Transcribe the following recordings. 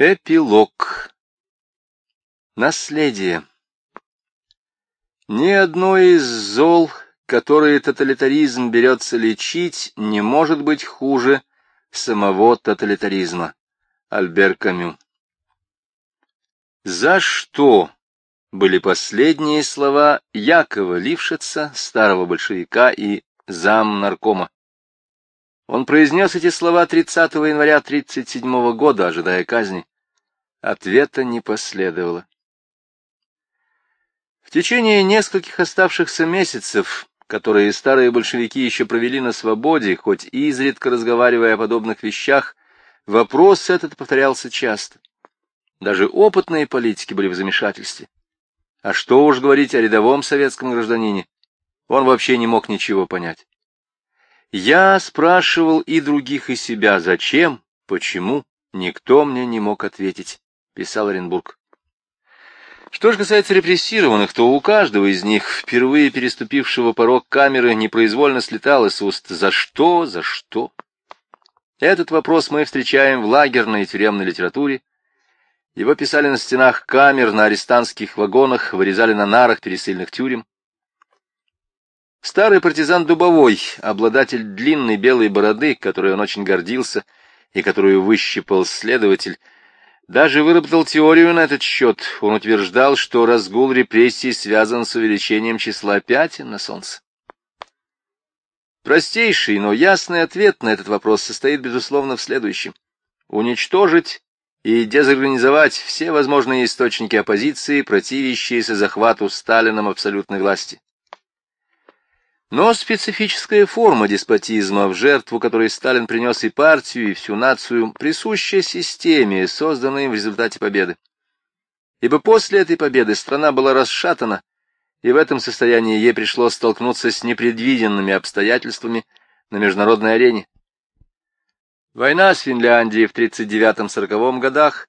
Эпилог. Наследие. Ни одно из зол, которые тоталитаризм берется лечить, не может быть хуже самого тоталитаризма. Альбер Камю. За что были последние слова Якова Лившица, старого большевика и зам наркома? Он произнес эти слова 30 января 1937 года, ожидая казни. Ответа не последовало. В течение нескольких оставшихся месяцев, которые старые большевики еще провели на свободе, хоть изредка разговаривая о подобных вещах, вопрос этот повторялся часто. Даже опытные политики были в замешательстве. А что уж говорить о рядовом советском гражданине? Он вообще не мог ничего понять. Я спрашивал и других, и себя, зачем, почему, никто мне не мог ответить, писал Оренбург. Что же касается репрессированных, то у каждого из них, впервые переступившего порог камеры, непроизвольно слетало с уст «За что? За что?». Этот вопрос мы встречаем в лагерной и тюремной литературе. Его писали на стенах камер, на арестантских вагонах, вырезали на нарах пересыльных тюрем. Старый партизан Дубовой, обладатель длинной белой бороды, которой он очень гордился и которую выщипал следователь, даже выработал теорию на этот счет. Он утверждал, что разгул репрессий связан с увеличением числа пятен на Солнце. Простейший, но ясный ответ на этот вопрос состоит, безусловно, в следующем. Уничтожить и дезорганизовать все возможные источники оппозиции, противящиеся захвату Сталином абсолютной власти. Но специфическая форма деспотизма, в жертву которой Сталин принес и партию, и всю нацию, присуща системе, созданной им в результате победы. Ибо после этой победы страна была расшатана, и в этом состоянии ей пришлось столкнуться с непредвиденными обстоятельствами на международной арене. Война с Финляндией в 1939-1940 годах,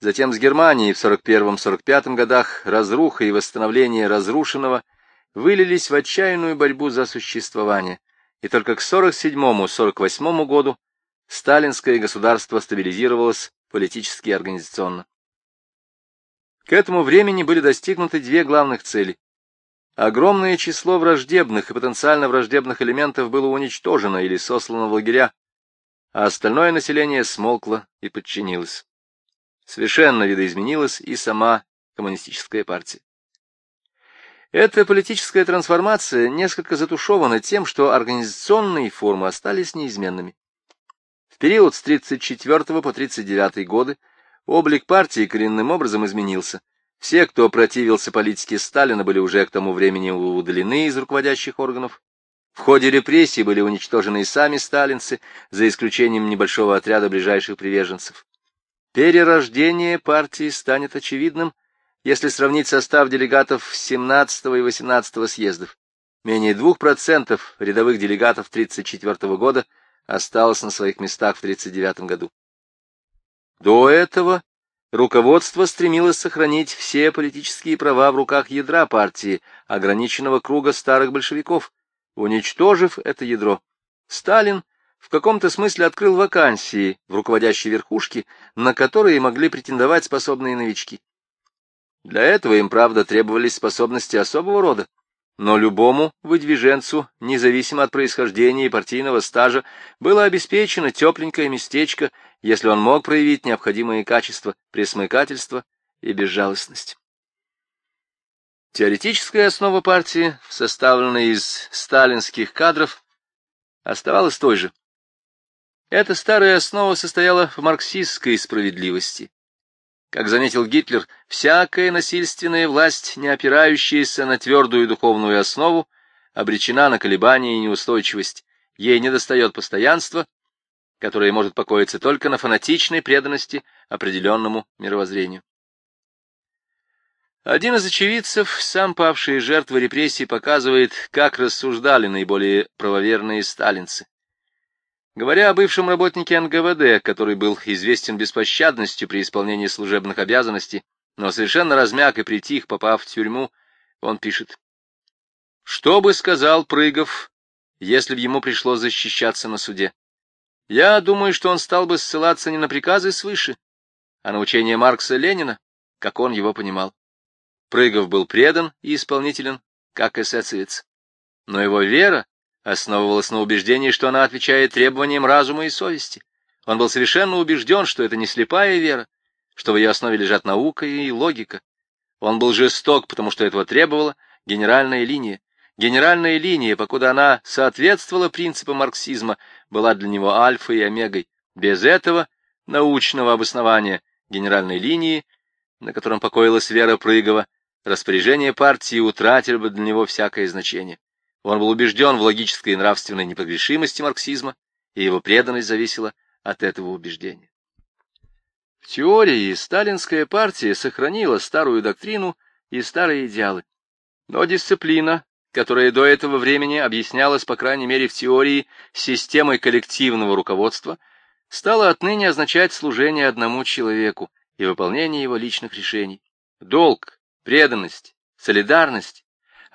затем с Германией в 1941-1945 годах, разруха и восстановление разрушенного – вылились в отчаянную борьбу за существование, и только к 47-48 году сталинское государство стабилизировалось политически и организационно. К этому времени были достигнуты две главных цели. Огромное число враждебных и потенциально враждебных элементов было уничтожено или сослано в лагеря, а остальное население смолкло и подчинилось. Совершенно видоизменилась и сама коммунистическая партия. Эта политическая трансформация несколько затушевана тем, что организационные формы остались неизменными. В период с 34 по 39 годы облик партии коренным образом изменился. Все, кто противился политике Сталина, были уже к тому времени удалены из руководящих органов. В ходе репрессий были уничтожены и сами сталинцы, за исключением небольшого отряда ближайших приверженцев. Перерождение партии станет очевидным если сравнить состав делегатов 17 и 18 съездов. Менее 2% рядовых делегатов 1934 года осталось на своих местах в 1939 году. До этого руководство стремилось сохранить все политические права в руках ядра партии, ограниченного круга старых большевиков. Уничтожив это ядро, Сталин в каком-то смысле открыл вакансии в руководящей верхушке, на которые могли претендовать способные новички. Для этого им, правда, требовались способности особого рода, но любому выдвиженцу, независимо от происхождения и партийного стажа, было обеспечено тепленькое местечко, если он мог проявить необходимые качества пресмыкательства и безжалостность. Теоретическая основа партии, составленная из сталинских кадров, оставалась той же. Эта старая основа состояла в марксистской справедливости, как заметил Гитлер, всякая насильственная власть, не опирающаяся на твердую духовную основу, обречена на колебания и неустойчивость. Ей недостает постоянства, которое может покоиться только на фанатичной преданности определенному мировоззрению. Один из очевидцев, сам павший жертвой репрессий, показывает, как рассуждали наиболее правоверные сталинцы. Говоря о бывшем работнике НГВД, который был известен беспощадностью при исполнении служебных обязанностей, но совершенно размяк и притих, попав в тюрьму, он пишет. «Что бы сказал Прыгов, если бы ему пришлось защищаться на суде? Я думаю, что он стал бы ссылаться не на приказы свыше, а на учение Маркса-Ленина, как он его понимал. Прыгов был предан и исполнителен, как эсэсовец. Но его вера основывалась на убеждении, что она отвечает требованиям разума и совести. Он был совершенно убежден, что это не слепая вера, что в ее основе лежат наука и логика. Он был жесток, потому что этого требовала генеральная линия. Генеральная линия, покуда она соответствовала принципам марксизма, была для него альфой и омегой. Без этого научного обоснования генеральной линии, на котором покоилась вера Прыгова, распоряжение партии утратили бы для него всякое значение. Он был убежден в логической и нравственной непогрешимости марксизма, и его преданность зависела от этого убеждения. В теории сталинская партия сохранила старую доктрину и старые идеалы. Но дисциплина, которая до этого времени объяснялась, по крайней мере в теории, системой коллективного руководства, стала отныне означать служение одному человеку и выполнение его личных решений. Долг, преданность, солидарность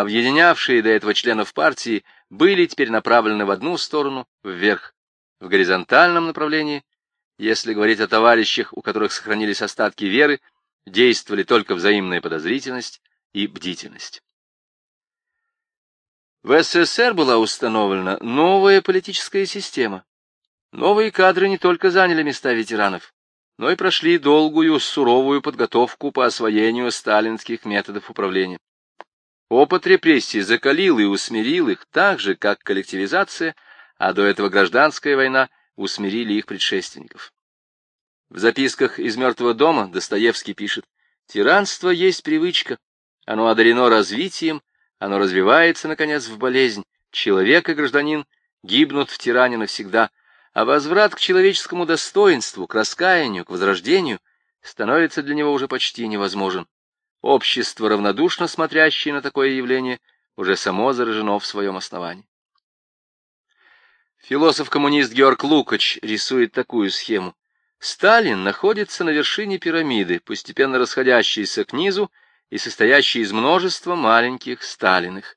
объединявшие до этого членов партии, были теперь направлены в одну сторону, вверх, в горизонтальном направлении, если говорить о товарищах, у которых сохранились остатки веры, действовали только взаимная подозрительность и бдительность. В СССР была установлена новая политическая система. Новые кадры не только заняли места ветеранов, но и прошли долгую, суровую подготовку по освоению сталинских методов управления. Опыт репрессий закалил и усмирил их так же, как коллективизация, а до этого гражданская война усмирили их предшественников. В записках из «Мертвого дома» Достоевский пишет, «Тиранство есть привычка, оно одарено развитием, оно развивается, наконец, в болезнь. Человек и гражданин гибнут в тиране навсегда, а возврат к человеческому достоинству, к раскаянию, к возрождению становится для него уже почти невозможен. Общество, равнодушно смотрящее на такое явление, уже само заражено в своем основании. Философ-коммунист Георг Лукач рисует такую схему. Сталин находится на вершине пирамиды, постепенно расходящейся к низу и состоящей из множества маленьких Сталиных.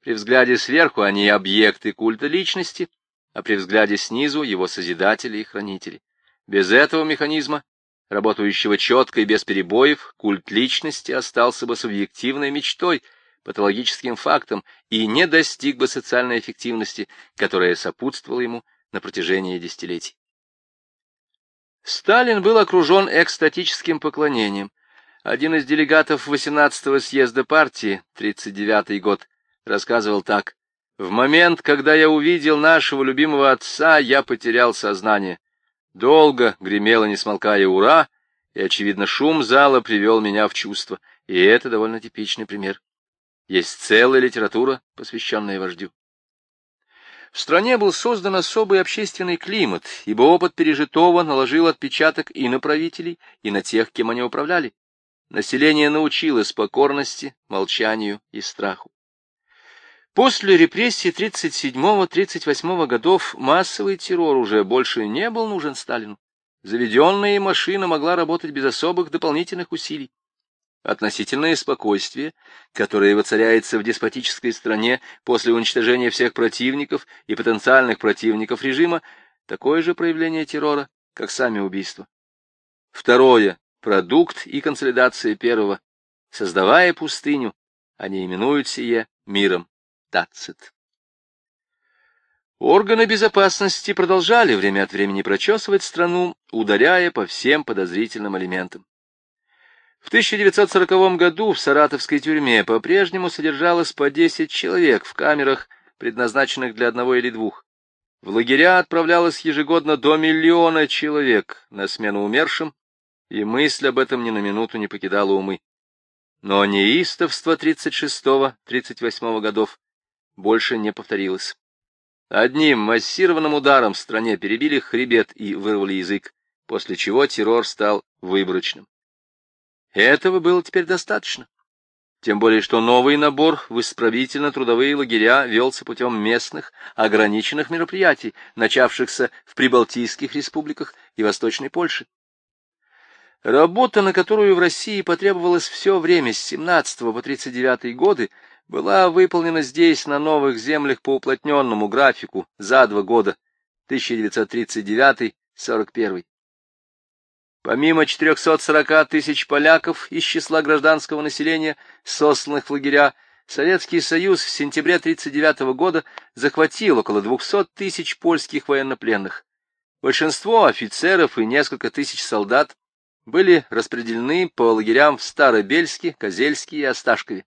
При взгляде сверху они объекты культа личности, а при взгляде снизу его созидатели и хранители. Без этого механизма работающего четко и без перебоев, культ личности остался бы субъективной мечтой, патологическим фактом и не достиг бы социальной эффективности, которая сопутствовала ему на протяжении десятилетий. Сталин был окружен экстатическим поклонением. Один из делегатов 18-го съезда партии, 39-й год, рассказывал так. «В момент, когда я увидел нашего любимого отца, я потерял сознание. Долго гремело, не смолкая «Ура!», и, очевидно, шум зала привел меня в чувство, и это довольно типичный пример. Есть целая литература, посвященная вождю. В стране был создан особый общественный климат, ибо опыт пережитого наложил отпечаток и на правителей, и на тех, кем они управляли. Население научилось покорности, молчанию и страху. После репрессий 37-38 годов массовый террор уже больше не был нужен Сталину. Заведенная машина могла работать без особых дополнительных усилий. Относительное спокойствие, которое воцаряется в деспотической стране после уничтожения всех противников и потенциальных противников режима, такое же проявление террора, как сами убийства. Второе — продукт и консолидация первого. Создавая пустыню, они именуют сие миром. Тацит. Органы безопасности продолжали время от времени прочесывать страну, ударяя по всем подозрительным элементам. В 1940 году в саратовской тюрьме по-прежнему содержалось по 10 человек в камерах, предназначенных для одного или двух. В лагеря отправлялось ежегодно до миллиона человек на смену умершим, и мысль об этом ни на минуту не покидала умы. Но неистовство 36-38 годов больше не повторилось. Одним массированным ударом в стране перебили хребет и вырвали язык, после чего террор стал выборочным. Этого было теперь достаточно. Тем более, что новый набор в исправительно-трудовые лагеря велся путем местных, ограниченных мероприятий, начавшихся в Прибалтийских республиках и Восточной Польше. Работа, на которую в России потребовалось все время с 17 по 39 годы, была выполнена здесь, на новых землях, по уплотненному графику за два года, 1939-41. Помимо 440 тысяч поляков из числа гражданского населения, сосланных в лагеря, Советский Союз в сентябре 1939 года захватил около 200 тысяч польских военнопленных. Большинство офицеров и несколько тысяч солдат были распределены по лагерям в Старобельске, Козельске и Осташкове.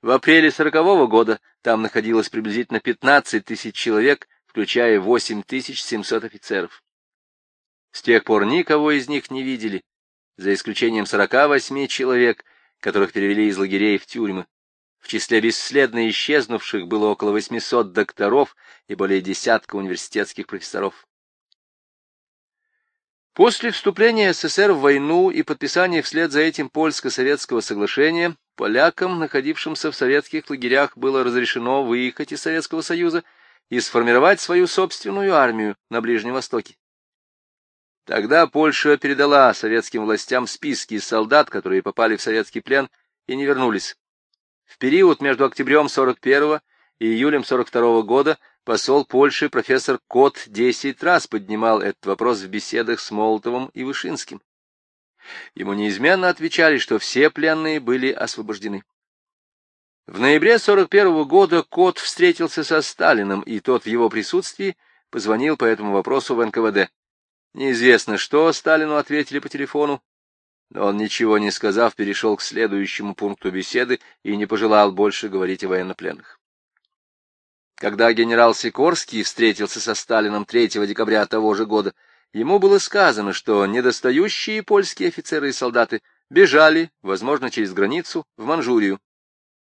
В апреле 1940 года там находилось приблизительно 15 тысяч человек, включая 8 700 офицеров. С тех пор никого из них не видели, за исключением 48 человек, которых перевели из лагерей в тюрьмы. В числе бесследно исчезнувших было около 800 докторов и более десятка университетских профессоров. После вступления СССР в войну и подписания вслед за этим польско-советского соглашения полякам, находившимся в советских лагерях, было разрешено выехать из Советского Союза и сформировать свою собственную армию на Ближнем Востоке. Тогда Польша передала советским властям списки солдат, которые попали в советский плен и не вернулись. В период между октябрем 41 и июлем 42 года посол Польши профессор Кот десять раз поднимал этот вопрос в беседах с Молотовым и Вышинским. Ему неизменно отвечали, что все пленные были освобождены. В ноябре 41 года Кот встретился со Сталиным, и тот в его присутствии позвонил по этому вопросу в НКВД. Неизвестно, что Сталину ответили по телефону, но он, ничего не сказав, перешел к следующему пункту беседы и не пожелал больше говорить о военнопленных. Когда генерал Сикорский встретился со Сталином 3 декабря того же года, ему было сказано, что недостающие польские офицеры и солдаты бежали, возможно, через границу, в Манчжурию.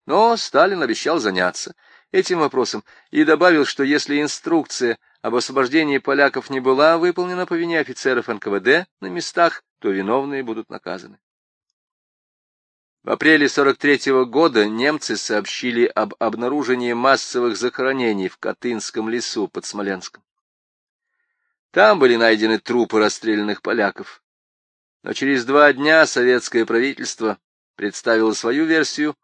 Но Сталин обещал заняться этим вопросом и добавил, что если инструкция об освобождении поляков не была выполнена по вине офицеров НКВД на местах, то виновные будут наказаны. В апреле 43 -го года немцы сообщили об обнаружении массовых захоронений в Катынском лесу под Смоленском. Там были найдены трупы расстрелянных поляков. Но через два дня советское правительство представило свою версию,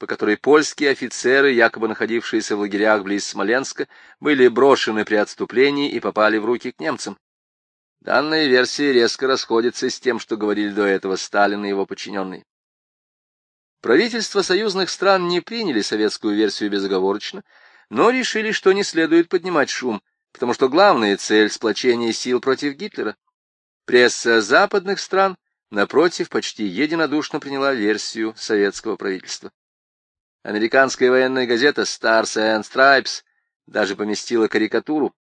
по которой польские офицеры, якобы находившиеся в лагерях близ Смоленска, были брошены при отступлении и попали в руки к немцам. Данная версия резко расходится с тем, что говорили до этого Сталин и его подчиненные. Правительства союзных стран не приняли советскую версию безоговорочно, но решили, что не следует поднимать шум, потому что главная цель — сплочение сил против Гитлера. Пресса западных стран, напротив, почти единодушно приняла версию советского правительства. Американская военная газета Stars and Stripes даже поместила карикатуру,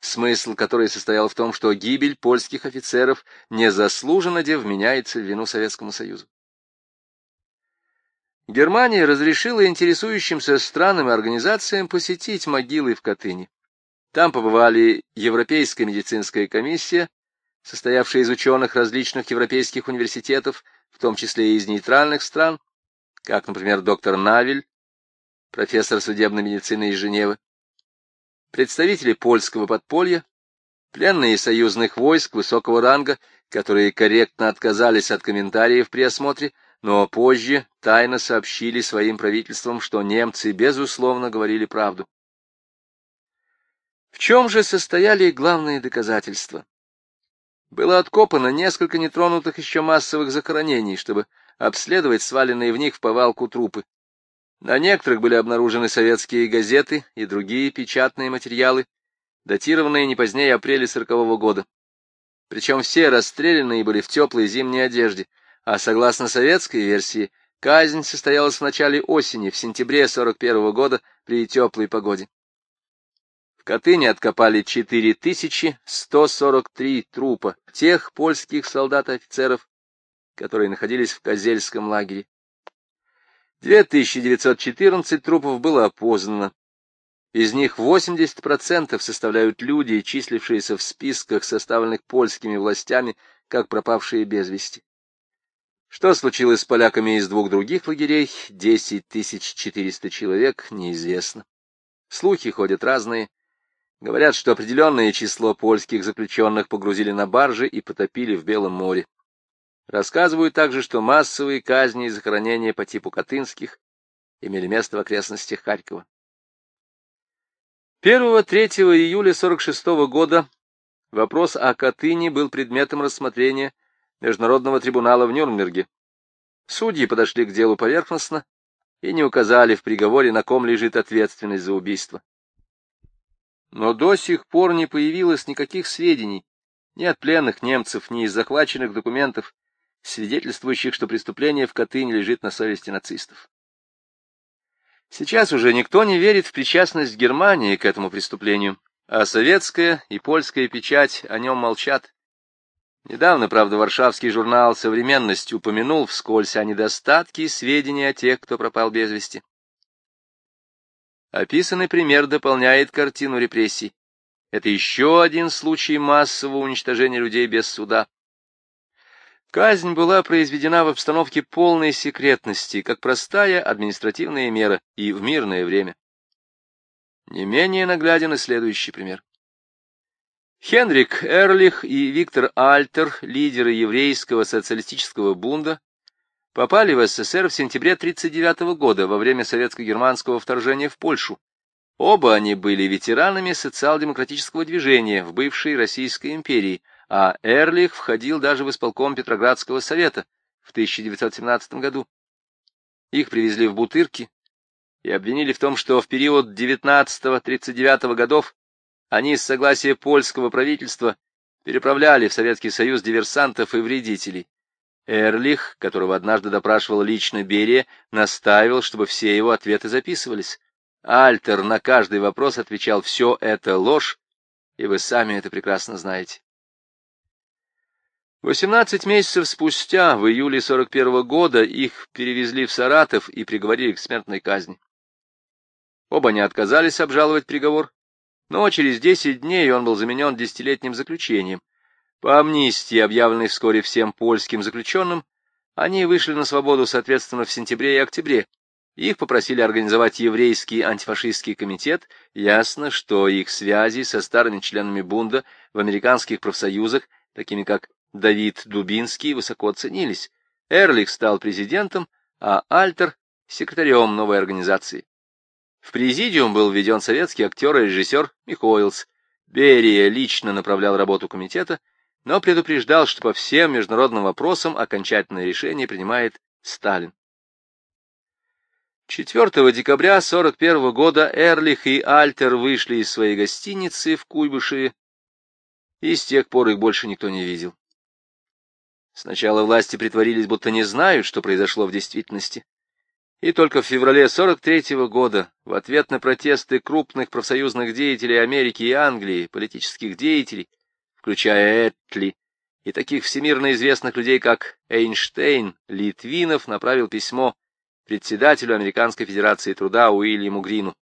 смысл которой состоял в том, что гибель польских офицеров незаслуженно де вменяется в вину Советскому Союзу. Германия разрешила интересующимся странам и организациям посетить могилы в Катыни. Там побывали Европейская медицинская комиссия, состоявшая из ученых различных европейских университетов, в том числе и из нейтральных стран, как, например, доктор Навель, профессор судебной медицины из Женевы, представители польского подполья, пленные союзных войск высокого ранга, которые корректно отказались от комментариев при осмотре, но позже тайно сообщили своим правительствам, что немцы, безусловно, говорили правду. Чем же состояли главные доказательства? Было откопано несколько нетронутых еще массовых захоронений, чтобы обследовать сваленные в них в повалку трупы. На некоторых были обнаружены советские газеты и другие печатные материалы, датированные не позднее апреля сорокового года. Причем все расстрелянные были в теплой зимней одежде, а согласно советской версии, казнь состоялась в начале осени, в сентябре 41 года при теплой погоде. Катыни откопали 4143 трупа тех польских солдат и офицеров, которые находились в Козельском лагере. 2914 трупов было опознано. Из них 80% составляют люди, числившиеся в списках, составленных польскими властями, как пропавшие без вести. Что случилось с поляками из двух других лагерей, 10 400 человек, неизвестно. Слухи ходят разные. Говорят, что определенное число польских заключенных погрузили на баржи и потопили в Белом море. Рассказывают также, что массовые казни и захоронения по типу Катынских имели место в окрестностях Харькова. 1-3 июля 46 -го года вопрос о Катыни был предметом рассмотрения Международного трибунала в Нюрнберге. Судьи подошли к делу поверхностно и не указали в приговоре, на ком лежит ответственность за убийство. Но до сих пор не появилось никаких сведений ни от пленных немцев, ни из захваченных документов, свидетельствующих, что преступление в Катыни лежит на совести нацистов. Сейчас уже никто не верит в причастность Германии к этому преступлению, а советская и польская печать о нем молчат. Недавно, правда, варшавский журнал «Современность» упомянул вскользь о недостатке сведений о тех, кто пропал без вести. Описанный пример дополняет картину репрессий. Это еще один случай массового уничтожения людей без суда. Казнь была произведена в обстановке полной секретности, как простая административная мера и в мирное время. Не менее нагляден и следующий пример. Хенрик Эрлих и Виктор Альтер, лидеры еврейского социалистического бунда, попали в СССР в сентябре 1939 года во время советско-германского вторжения в Польшу. Оба они были ветеранами социал-демократического движения в бывшей Российской империи – а Эрлих входил даже в исполком Петроградского совета в 1917 году. Их привезли в Бутырки и обвинили в том, что в период 19-39 годов они с согласия польского правительства переправляли в Советский Союз диверсантов и вредителей. Эрлих, которого однажды допрашивал лично Берия, настаивал, чтобы все его ответы записывались. Альтер на каждый вопрос отвечал «все это ложь», и вы сами это прекрасно знаете. Восемнадцать месяцев спустя, в июле 41 -го года, их перевезли в Саратов и приговорили к смертной казни. Оба не отказались обжаловать приговор, но через десять дней он был заменен десятилетним заключением. По амнистии, объявленной вскоре всем польским заключенным, они вышли на свободу, соответственно, в сентябре и октябре. Их попросили организовать еврейский антифашистский комитет. Ясно, что их связи со старыми членами Бунда в американских профсоюзах, такими как Давид Дубинский высоко ценились. Эрлих стал президентом, а Альтер — секретарем новой организации. В президиум был введен советский актер и режиссер Михоилс. Берия лично направлял работу комитета, но предупреждал, что по всем международным вопросам окончательное решение принимает Сталин. 4 декабря 1941 года Эрлих и Альтер вышли из своей гостиницы в Куйбышеве, и с тех пор их больше никто не видел. Сначала власти притворились, будто не знают, что произошло в действительности. И только в феврале 43-го года, в ответ на протесты крупных профсоюзных деятелей Америки и Англии, политических деятелей, включая Этли, и таких всемирно известных людей, как Эйнштейн, Литвинов направил письмо председателю Американской Федерации Труда Уильяму Грину.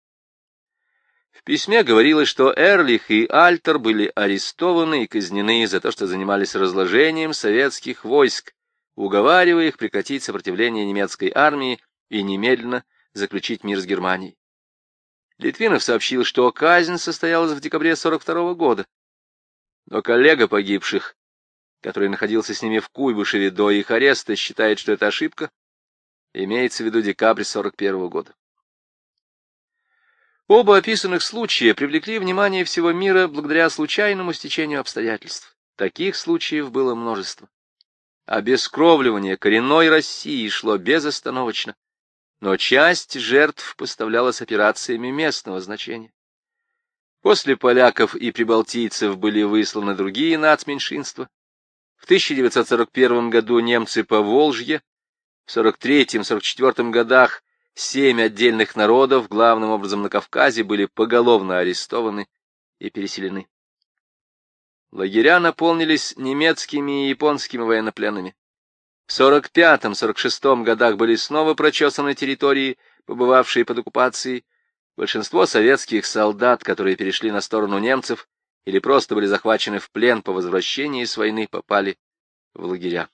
В письме говорилось, что Эрлих и Альтер были арестованы и казнены за то, что занимались разложением советских войск, уговаривая их прекратить сопротивление немецкой армии и немедленно заключить мир с Германией. Литвинов сообщил, что казнь состоялась в декабре 42 -го года. Но коллега погибших, который находился с ними в Куйбышеве до их ареста, считает, что это ошибка. Имеется в виду декабрь 41 -го года. Оба описанных случая привлекли внимание всего мира благодаря случайному стечению обстоятельств. Таких случаев было множество. Обескровливание коренной России шло безостановочно, но часть жертв поставлялась операциями местного значения. После поляков и прибалтийцев были высланы другие нацменьшинства. В 1941 году немцы по Волжье, в 1943-1944 годах Семь отдельных народов, главным образом на Кавказе, были поголовно арестованы и переселены. Лагеря наполнились немецкими и японскими военнопленными. В 45-46 годах были снова прочесаны территории, побывавшие под оккупацией. Большинство советских солдат, которые перешли на сторону немцев или просто были захвачены в плен по возвращении с войны, попали в лагеря.